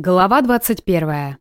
Глава 21.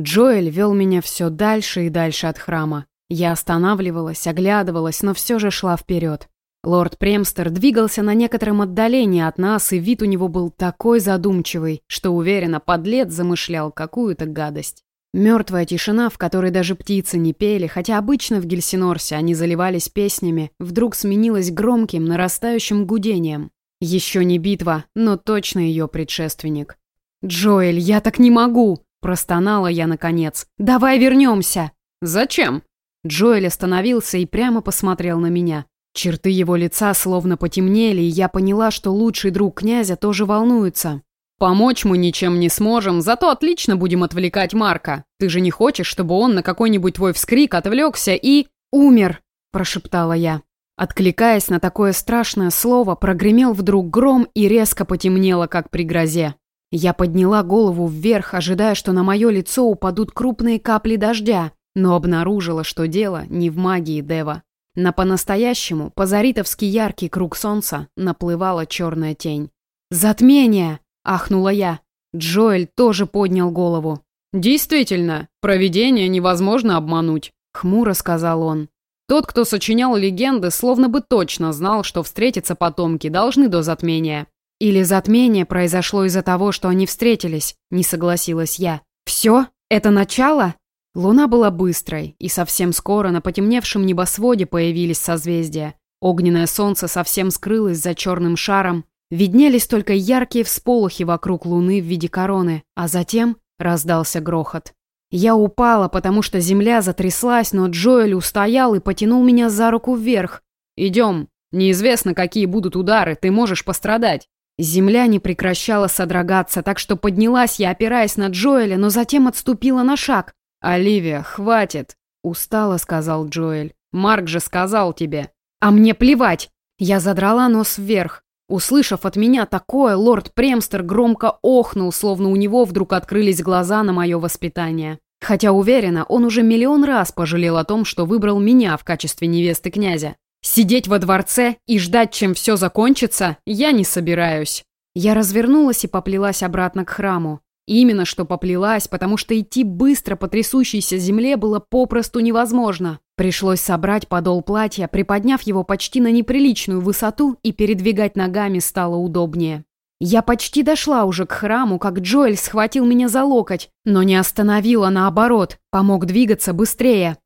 Джоэль вел меня все дальше и дальше от храма. Я останавливалась, оглядывалась, но все же шла вперед. Лорд Премстер двигался на некотором отдалении от нас, и вид у него был такой задумчивый, что, уверенно, подлец замышлял какую-то гадость. Мертвая тишина, в которой даже птицы не пели, хотя обычно в Гельсинорсе они заливались песнями, вдруг сменилась громким, нарастающим гудением. Еще не битва, но точно ее предшественник. «Джоэль, я так не могу!» – простонала я наконец. «Давай вернемся!» «Зачем?» Джоэль остановился и прямо посмотрел на меня. Черты его лица словно потемнели, и я поняла, что лучший друг князя тоже волнуется. «Помочь мы ничем не сможем, зато отлично будем отвлекать Марка. Ты же не хочешь, чтобы он на какой-нибудь твой вскрик отвлекся и...» «Умер!» – прошептала я. Откликаясь на такое страшное слово, прогремел вдруг гром и резко потемнело, как при грозе. Я подняла голову вверх, ожидая, что на мое лицо упадут крупные капли дождя, но обнаружила, что дело не в магии Дева. На по-настоящему, позаритовский яркий круг солнца, наплывала черная тень. «Затмение!» – ахнула я. Джоэль тоже поднял голову. «Действительно, провидение невозможно обмануть», – хмуро сказал он. Тот, кто сочинял легенды, словно бы точно знал, что встретиться потомки должны до затмения. Или затмение произошло из-за того, что они встретились, не согласилась я. Все? Это начало? Луна была быстрой, и совсем скоро на потемневшем небосводе появились созвездия. Огненное солнце совсем скрылось за черным шаром, виднелись только яркие всполохи вокруг луны в виде короны, а затем раздался грохот. Я упала, потому что земля затряслась, но Джоэль устоял и потянул меня за руку вверх. «Идем. Неизвестно, какие будут удары, ты можешь пострадать». Земля не прекращала содрогаться, так что поднялась я, опираясь на Джоэля, но затем отступила на шаг. «Оливия, хватит!» – устало сказал Джоэль. «Марк же сказал тебе». «А мне плевать!» Я задрала нос вверх. Услышав от меня такое, лорд Премстер громко охнул, словно у него вдруг открылись глаза на мое воспитание. Хотя уверена, он уже миллион раз пожалел о том, что выбрал меня в качестве невесты князя. Сидеть во дворце и ждать, чем все закончится, я не собираюсь. Я развернулась и поплелась обратно к храму. Именно что поплелась, потому что идти быстро по трясущейся земле было попросту невозможно. Пришлось собрать подол платья, приподняв его почти на неприличную высоту, и передвигать ногами стало удобнее. Я почти дошла уже к храму, как Джоэль схватил меня за локоть, но не остановил, а наоборот, помог двигаться быстрее.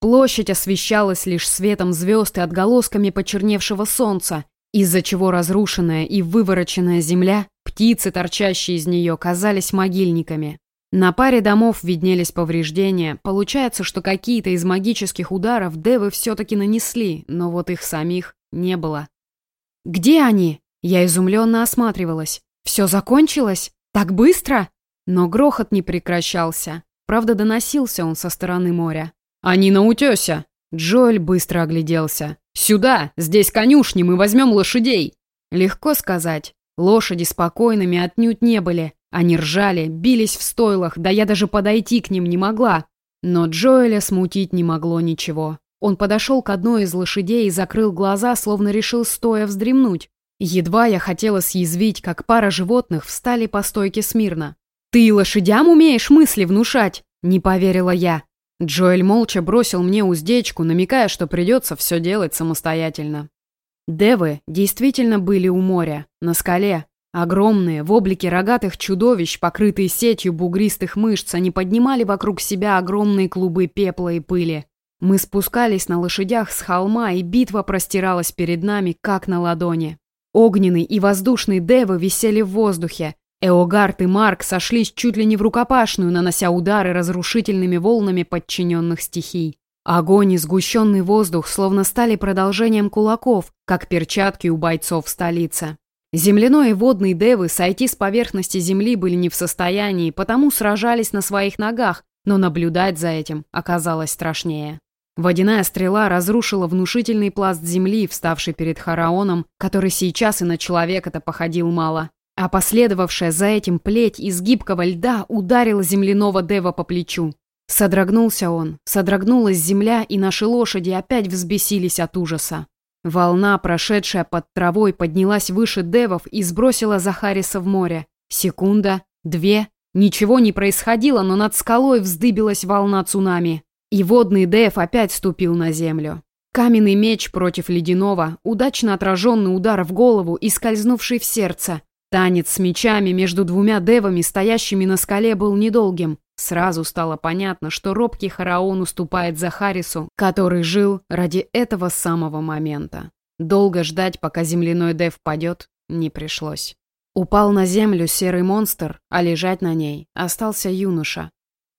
Площадь освещалась лишь светом звезд и отголосками почерневшего солнца, из-за чего разрушенная и вывороченная земля, птицы, торчащие из нее, казались могильниками. На паре домов виднелись повреждения. Получается, что какие-то из магических ударов девы все-таки нанесли, но вот их самих не было. «Где они?» Я изумленно осматривалась. «Все закончилось? Так быстро?» Но грохот не прекращался. Правда, доносился он со стороны моря. «Они на утесе!» Джоэль быстро огляделся. «Сюда! Здесь конюшни, мы возьмем лошадей!» Легко сказать. Лошади спокойными отнюдь не были. Они ржали, бились в стойлах, да я даже подойти к ним не могла. Но Джоэля смутить не могло ничего. Он подошел к одной из лошадей и закрыл глаза, словно решил стоя вздремнуть. Едва я хотела съязвить, как пара животных встали по стойке смирно. «Ты лошадям умеешь мысли внушать?» – не поверила я. Джоэль молча бросил мне уздечку, намекая, что придется все делать самостоятельно. Девы действительно были у моря, на скале. Огромные, в облике рогатых чудовищ, покрытые сетью бугристых мышц, они поднимали вокруг себя огромные клубы пепла и пыли. Мы спускались на лошадях с холма, и битва простиралась перед нами, как на ладони. Огненный и воздушный девы висели в воздухе. Эогард и Марк сошлись чуть ли не в рукопашную, нанося удары разрушительными волнами подчиненных стихий. Огонь и сгущенный воздух словно стали продолжением кулаков, как перчатки у бойцов в столице. Земляной и водный девы сойти с поверхности земли были не в состоянии, потому сражались на своих ногах, но наблюдать за этим оказалось страшнее. Водяная стрела разрушила внушительный пласт земли, вставший перед Хараоном, который сейчас и на человека-то походил мало. А последовавшая за этим плеть из гибкого льда ударила земляного дева по плечу. Содрогнулся он, содрогнулась земля, и наши лошади опять взбесились от ужаса. Волна, прошедшая под травой, поднялась выше девов и сбросила Захариса в море. Секунда, две. Ничего не происходило, но над скалой вздыбилась волна цунами. И водный Дэв опять ступил на землю. Каменный меч против ледяного, удачно отраженный удар в голову и скользнувший в сердце. Танец с мечами между двумя девами, стоящими на скале, был недолгим. Сразу стало понятно, что робкий Хараон уступает Захарису, который жил ради этого самого момента. Долго ждать, пока земляной дев падет, не пришлось. Упал на землю серый монстр, а лежать на ней остался юноша.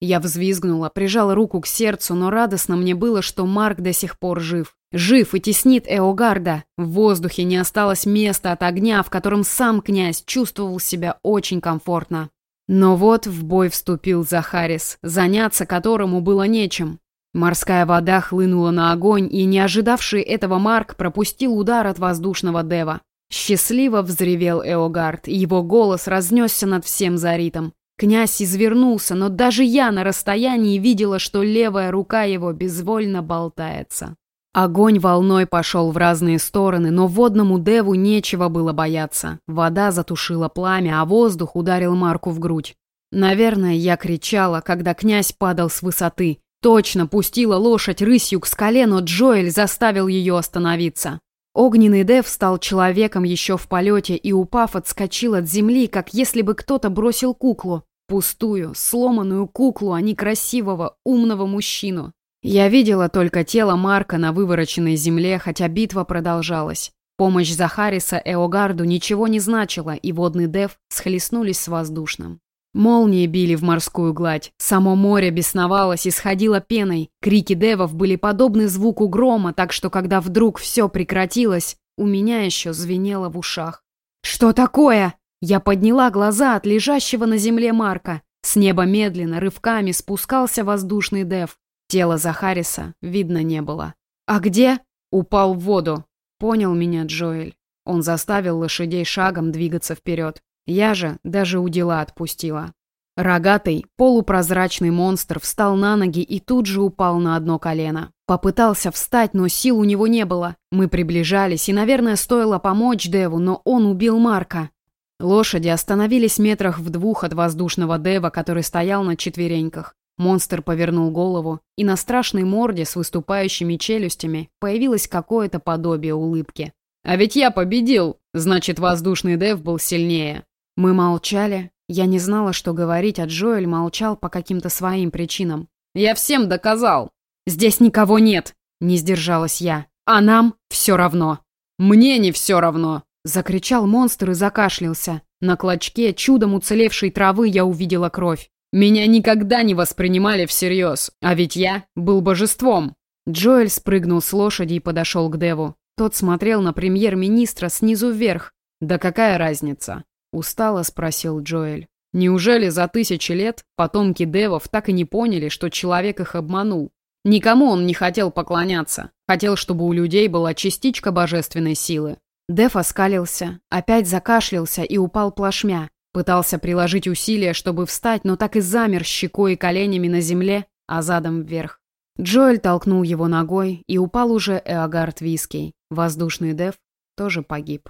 Я взвизгнула, прижала руку к сердцу, но радостно мне было, что Марк до сих пор жив. Жив и теснит Эогарда. В воздухе не осталось места от огня, в котором сам князь чувствовал себя очень комфортно. Но вот в бой вступил Захарис, заняться которому было нечем. Морская вода хлынула на огонь, и не ожидавший этого Марк пропустил удар от воздушного дева. Счастливо взревел Эогард, и его голос разнесся над всем заритом. Князь извернулся, но даже я на расстоянии видела, что левая рука его безвольно болтается. Огонь волной пошел в разные стороны, но водному деву нечего было бояться. Вода затушила пламя, а воздух ударил Марку в грудь. Наверное, я кричала, когда князь падал с высоты. Точно пустила лошадь рысью к скале, но Джоэль заставил ее остановиться. Огненный Дев стал человеком еще в полете и, упав, отскочил от земли, как если бы кто-то бросил куклу. Пустую, сломанную куклу, а не красивого, умного мужчину. Я видела только тело Марка на вывороченной земле, хотя битва продолжалась. Помощь Захариса Эогарду ничего не значила, и водный Дев схлестнулись с воздушным. Молнии били в морскую гладь, само море бесновалось и сходило пеной, крики девов были подобны звуку грома, так что когда вдруг все прекратилось, у меня еще звенело в ушах. «Что такое?» Я подняла глаза от лежащего на земле Марка. С неба медленно, рывками спускался воздушный дев. Тело Захариса видно не было. «А где?» «Упал в воду», — понял меня Джоэль. Он заставил лошадей шагом двигаться вперед. Я же даже у дела отпустила. Рогатый, полупрозрачный монстр встал на ноги и тут же упал на одно колено. Попытался встать, но сил у него не было. Мы приближались, и, наверное, стоило помочь Деву, но он убил Марка. Лошади остановились метрах в двух от воздушного Дева, который стоял на четвереньках. Монстр повернул голову, и на страшной морде с выступающими челюстями появилось какое-то подобие улыбки. «А ведь я победил! Значит, воздушный Дев был сильнее!» Мы молчали. Я не знала, что говорить, а Джоэль молчал по каким-то своим причинам. «Я всем доказал!» «Здесь никого нет!» — не сдержалась я. «А нам все равно!» «Мне не все равно!» — закричал монстр и закашлялся. На клочке чудом уцелевшей травы я увидела кровь. «Меня никогда не воспринимали всерьез, а ведь я был божеством!» Джоэль спрыгнул с лошади и подошел к Деву. Тот смотрел на премьер-министра снизу вверх. «Да какая разница?» Устало спросил Джоэль. Неужели за тысячи лет потомки девов так и не поняли, что человек их обманул? Никому он не хотел поклоняться. Хотел, чтобы у людей была частичка божественной силы. Дев оскалился, опять закашлялся и упал плашмя. Пытался приложить усилия, чтобы встать, но так и замер щекой и коленями на земле, а задом вверх. Джоэль толкнул его ногой, и упал уже Эогард Виский. Воздушный Дев тоже погиб.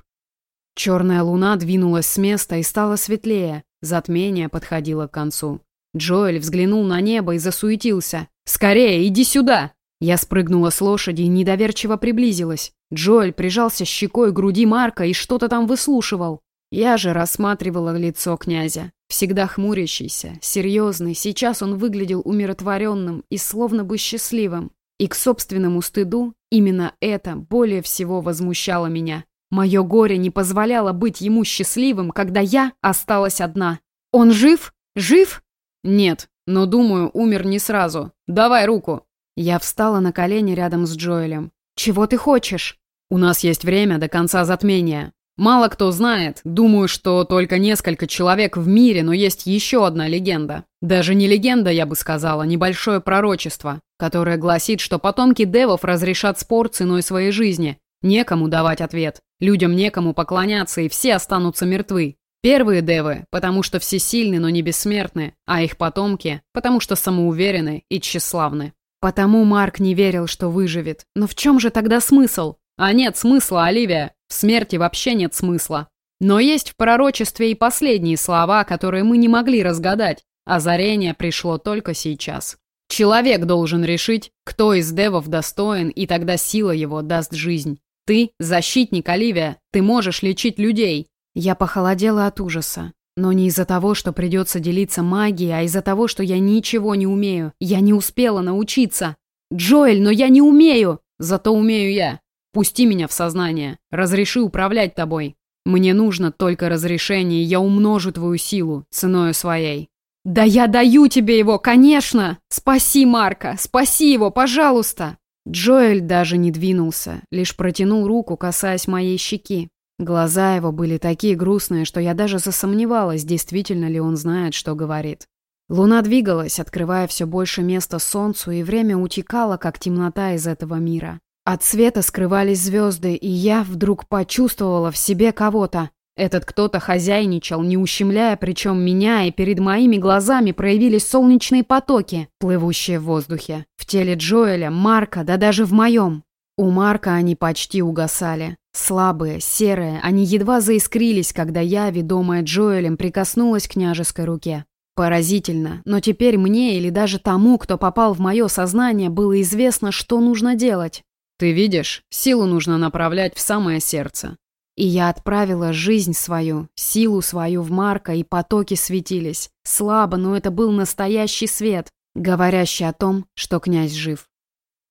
Черная луна двинулась с места и стала светлее. Затмение подходило к концу. Джоэль взглянул на небо и засуетился. «Скорее, иди сюда!» Я спрыгнула с лошади и недоверчиво приблизилась. Джоэль прижался щекой к груди Марка и что-то там выслушивал. Я же рассматривала лицо князя. Всегда хмурящийся, серьезный, сейчас он выглядел умиротворенным и словно бы счастливым. И к собственному стыду именно это более всего возмущало меня. Мое горе не позволяло быть ему счастливым, когда я осталась одна. Он жив? Жив? Нет, но, думаю, умер не сразу. Давай руку. Я встала на колени рядом с Джоэлем. Чего ты хочешь? У нас есть время до конца затмения. Мало кто знает, думаю, что только несколько человек в мире, но есть еще одна легенда. Даже не легенда, я бы сказала, небольшое пророчество, которое гласит, что потомки девов разрешат спор ценой своей жизни. Некому давать ответ. Людям некому поклоняться, и все останутся мертвы. Первые девы, потому что все сильны, но не бессмертны, а их потомки, потому что самоуверены и тщеславны. Потому Марк не верил, что выживет. Но в чем же тогда смысл? А нет смысла, Оливия. В смерти вообще нет смысла. Но есть в пророчестве и последние слова, которые мы не могли разгадать. Озарение пришло только сейчас. Человек должен решить, кто из девов достоин, и тогда сила его даст жизнь. Ты – защитник, Оливия, ты можешь лечить людей. Я похолодела от ужаса. Но не из-за того, что придется делиться магией, а из-за того, что я ничего не умею. Я не успела научиться. Джоэль, но я не умею! Зато умею я. Пусти меня в сознание. Разреши управлять тобой. Мне нужно только разрешение, я умножу твою силу, ценою своей. Да я даю тебе его, конечно! Спаси Марка, спаси его, пожалуйста! Джоэль даже не двинулся, лишь протянул руку, касаясь моей щеки. Глаза его были такие грустные, что я даже засомневалась, действительно ли он знает, что говорит. Луна двигалась, открывая все больше места солнцу, и время утекало, как темнота из этого мира. От света скрывались звезды, и я вдруг почувствовала в себе кого-то. Этот кто-то хозяйничал, не ущемляя, причем меня, и перед моими глазами проявились солнечные потоки, плывущие в воздухе. В теле Джоэля, Марка, да даже в моем. У Марка они почти угасали. Слабые, серые, они едва заискрились, когда я, ведомая Джоэлем, прикоснулась к княжеской руке. Поразительно, но теперь мне или даже тому, кто попал в мое сознание, было известно, что нужно делать. Ты видишь, силу нужно направлять в самое сердце. И я отправила жизнь свою, силу свою в Марка, и потоки светились. Слабо, но это был настоящий свет, говорящий о том, что князь жив.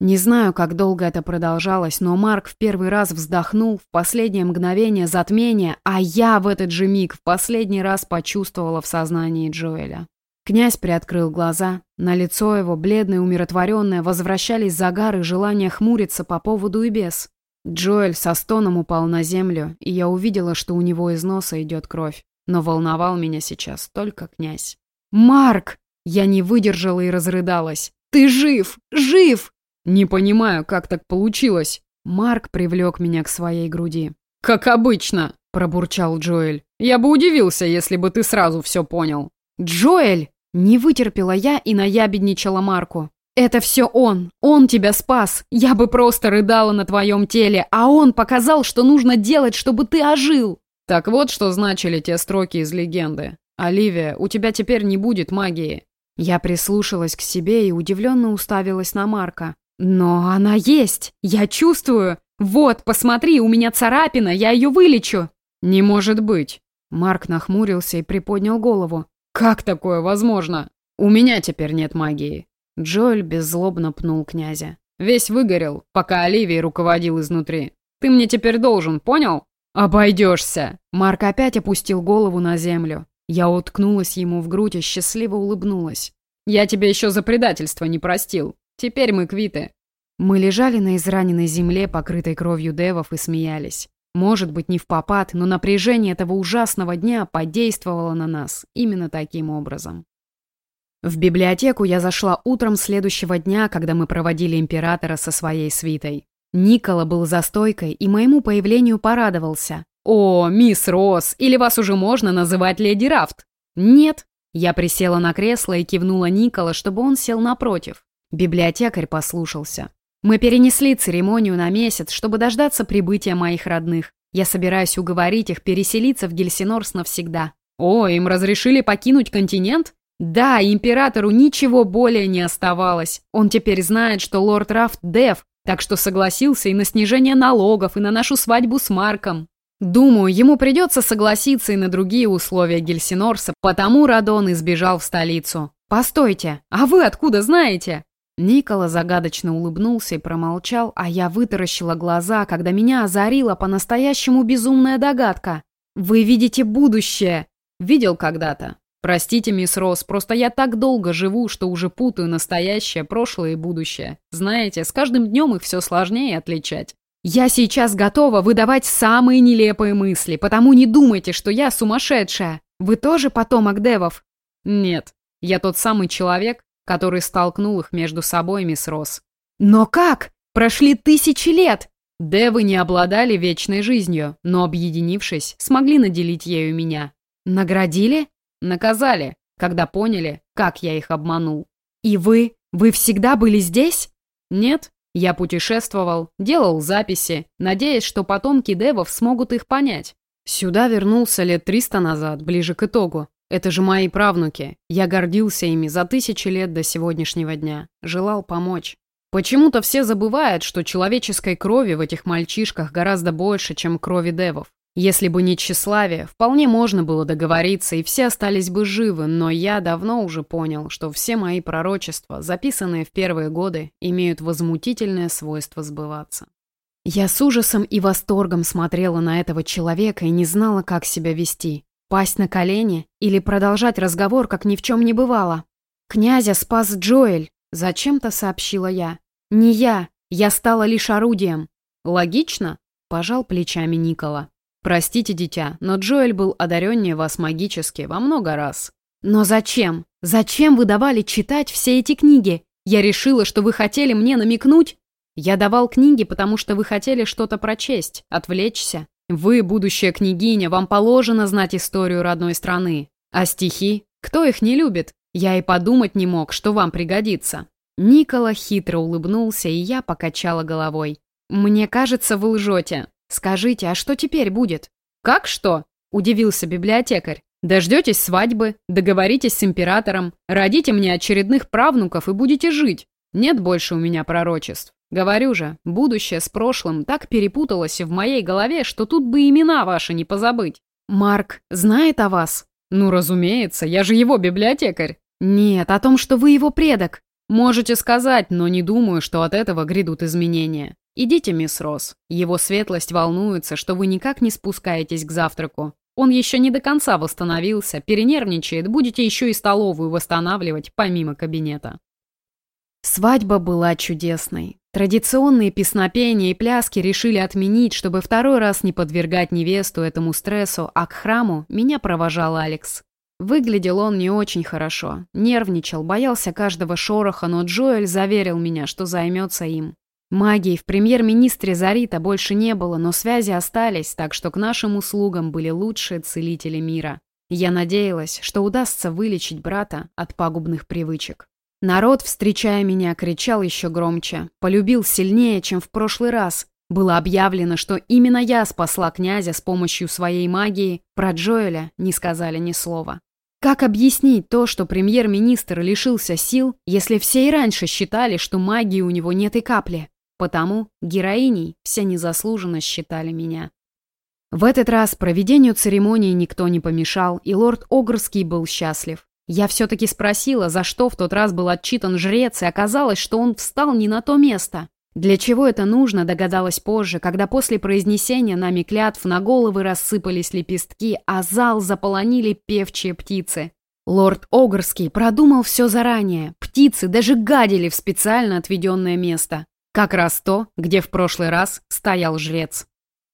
Не знаю, как долго это продолжалось, но Марк в первый раз вздохнул в последнее мгновение затмения, а я в этот же миг в последний раз почувствовала в сознании Джоэля. Князь приоткрыл глаза, на лицо его, бледное умиротворенное, возвращались загар и желание хмуриться по поводу и без. Джоэль со стоном упал на землю, и я увидела, что у него из носа идет кровь. Но волновал меня сейчас только князь. «Марк!» Я не выдержала и разрыдалась. «Ты жив! Жив!» «Не понимаю, как так получилось». Марк привлек меня к своей груди. «Как обычно», – пробурчал Джоэль. «Я бы удивился, если бы ты сразу все понял». «Джоэль!» – не вытерпела я и наябедничала Марку. «Это все он! Он тебя спас! Я бы просто рыдала на твоем теле, а он показал, что нужно делать, чтобы ты ожил!» Так вот, что значили те строки из легенды. «Оливия, у тебя теперь не будет магии». Я прислушалась к себе и удивленно уставилась на Марка. «Но она есть! Я чувствую! Вот, посмотри, у меня царапина, я ее вылечу!» «Не может быть!» Марк нахмурился и приподнял голову. «Как такое возможно? У меня теперь нет магии!» Джоэль беззлобно пнул князя. «Весь выгорел, пока Оливий руководил изнутри. Ты мне теперь должен, понял?» «Обойдешься!» Марк опять опустил голову на землю. Я уткнулась ему в грудь и счастливо улыбнулась. «Я тебе еще за предательство не простил. Теперь мы квиты». Мы лежали на израненной земле, покрытой кровью девов, и смеялись. Может быть, не в попад, но напряжение этого ужасного дня подействовало на нас именно таким образом. В библиотеку я зашла утром следующего дня, когда мы проводили императора со своей свитой. Никола был за стойкой и моему появлению порадовался. «О, мисс Росс, или вас уже можно называть леди Рафт?» «Нет». Я присела на кресло и кивнула Никола, чтобы он сел напротив. Библиотекарь послушался. Мы перенесли церемонию на месяц, чтобы дождаться прибытия моих родных. Я собираюсь уговорить их переселиться в Гельсинорс навсегда. О, им разрешили покинуть континент? Да, императору ничего более не оставалось. Он теперь знает, что лорд Рафт Дев, так что согласился и на снижение налогов, и на нашу свадьбу с Марком. Думаю, ему придется согласиться и на другие условия Гельсинорса, потому Радон избежал в столицу. Постойте, а вы откуда знаете? Никола загадочно улыбнулся и промолчал, а я вытаращила глаза, когда меня озарила по-настоящему безумная догадка. «Вы видите будущее!» «Видел когда-то?» «Простите, мисс Росс, просто я так долго живу, что уже путаю настоящее, прошлое и будущее. Знаете, с каждым днем их все сложнее отличать. Я сейчас готова выдавать самые нелепые мысли, потому не думайте, что я сумасшедшая. Вы тоже потомок девов?» «Нет, я тот самый человек, который столкнул их между собой, мисс Росс. «Но как? Прошли тысячи лет!» Девы не обладали вечной жизнью, но, объединившись, смогли наделить ею меня. Наградили? Наказали, когда поняли, как я их обманул. «И вы? Вы всегда были здесь?» «Нет, я путешествовал, делал записи, надеясь, что потомки девов смогут их понять. Сюда вернулся лет триста назад, ближе к итогу. Это же мои правнуки. Я гордился ими за тысячи лет до сегодняшнего дня. Желал помочь. Почему-то все забывают, что человеческой крови в этих мальчишках гораздо больше, чем крови девов. Если бы не тщеславие, вполне можно было договориться, и все остались бы живы, но я давно уже понял, что все мои пророчества, записанные в первые годы, имеют возмутительное свойство сбываться. Я с ужасом и восторгом смотрела на этого человека и не знала, как себя вести. Пасть на колени или продолжать разговор, как ни в чем не бывало. «Князя спас Джоэль», — зачем-то сообщила я. «Не я, я стала лишь орудием». «Логично?» — пожал плечами Никола. «Простите, дитя, но Джоэль был одареннее вас магически во много раз». «Но зачем? Зачем вы давали читать все эти книги? Я решила, что вы хотели мне намекнуть?» «Я давал книги, потому что вы хотели что-то прочесть, отвлечься. Вы, будущая княгиня, вам положено знать историю родной страны. А стихи? Кто их не любит? Я и подумать не мог, что вам пригодится». Никола хитро улыбнулся, и я покачала головой. «Мне кажется, вы лжете. «Скажите, а что теперь будет?» «Как что?» – удивился библиотекарь. «Дождетесь свадьбы, договоритесь с императором, родите мне очередных правнуков и будете жить. Нет больше у меня пророчеств. Говорю же, будущее с прошлым так перепуталось в моей голове, что тут бы имена ваши не позабыть. Марк знает о вас? Ну, разумеется, я же его библиотекарь. Нет, о том, что вы его предок. Можете сказать, но не думаю, что от этого грядут изменения. «Идите, мисс Росс. Его светлость волнуется, что вы никак не спускаетесь к завтраку. Он еще не до конца восстановился, перенервничает, будете еще и столовую восстанавливать, помимо кабинета». Свадьба была чудесной. Традиционные песнопения и пляски решили отменить, чтобы второй раз не подвергать невесту этому стрессу, а к храму меня провожал Алекс. Выглядел он не очень хорошо, нервничал, боялся каждого шороха, но Джоэль заверил меня, что займется им. Магии в премьер-министре Зарита больше не было, но связи остались, так что к нашим услугам были лучшие целители мира. Я надеялась, что удастся вылечить брата от пагубных привычек. Народ, встречая меня, кричал еще громче, полюбил сильнее, чем в прошлый раз. Было объявлено, что именно я спасла князя с помощью своей магии, про Джоэля не сказали ни слова. Как объяснить то, что премьер-министр лишился сил, если все и раньше считали, что магии у него нет и капли? Потому героиней все незаслуженно считали меня. В этот раз проведению церемонии никто не помешал, и лорд Огрский был счастлив. Я все-таки спросила, за что в тот раз был отчитан жрец, и оказалось, что он встал не на то место. Для чего это нужно, догадалась позже, когда после произнесения нами клятв на головы рассыпались лепестки, а зал заполонили певчие птицы. Лорд Огрский продумал все заранее. Птицы даже гадили в специально отведенное место. Как раз то, где в прошлый раз стоял жрец.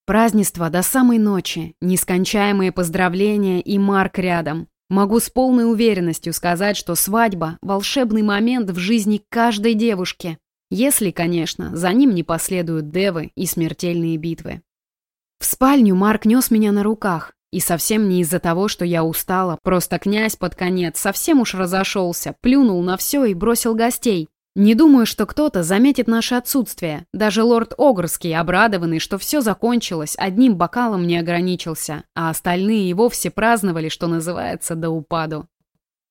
Празднество до самой ночи, нескончаемые поздравления и Марк рядом. Могу с полной уверенностью сказать, что свадьба – волшебный момент в жизни каждой девушки. Если, конечно, за ним не последуют девы и смертельные битвы. В спальню Марк нес меня на руках. И совсем не из-за того, что я устала, просто князь под конец совсем уж разошелся, плюнул на все и бросил гостей. Не думаю, что кто-то заметит наше отсутствие. Даже лорд Огрский, обрадованный, что все закончилось, одним бокалом не ограничился, а остальные и вовсе праздновали, что называется, до упаду.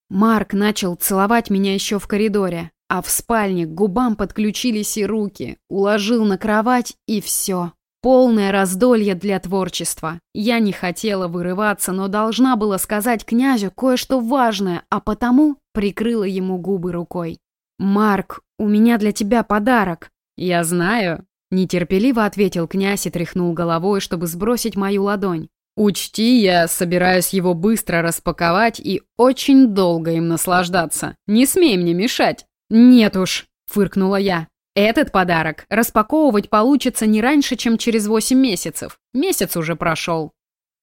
Марк начал целовать меня еще в коридоре, а в спальне к губам подключились и руки, уложил на кровать и все. Полное раздолье для творчества. Я не хотела вырываться, но должна была сказать князю кое-что важное, а потому прикрыла ему губы рукой. «Марк, у меня для тебя подарок». «Я знаю», — нетерпеливо ответил князь и тряхнул головой, чтобы сбросить мою ладонь. «Учти, я собираюсь его быстро распаковать и очень долго им наслаждаться. Не смей мне мешать». «Нет уж», — фыркнула я. «Этот подарок распаковывать получится не раньше, чем через восемь месяцев. Месяц уже прошел».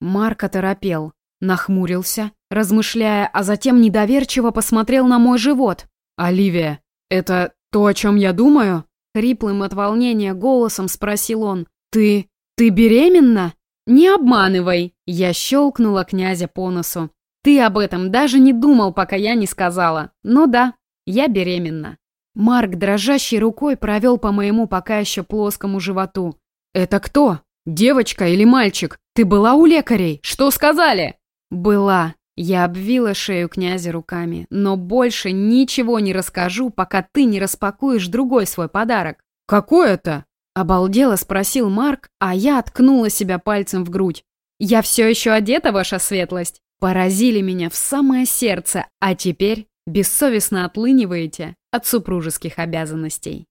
Марк оторопел, нахмурился, размышляя, а затем недоверчиво посмотрел на мой живот. «Оливия, «Это то, о чем я думаю?» Хриплым от волнения голосом спросил он. «Ты... ты беременна?» «Не обманывай!» Я щелкнула князя по носу. «Ты об этом даже не думал, пока я не сказала. Ну да, я беременна». Марк дрожащей рукой провел по моему пока еще плоскому животу. «Это кто? Девочка или мальчик? Ты была у лекарей? Что сказали?» «Была». Я обвила шею князя руками, но больше ничего не расскажу, пока ты не распакуешь другой свой подарок. «Какой это?» Обалдело спросил Марк, а я откнула себя пальцем в грудь. «Я все еще одета, ваша светлость?» Поразили меня в самое сердце, а теперь бессовестно отлыниваете от супружеских обязанностей.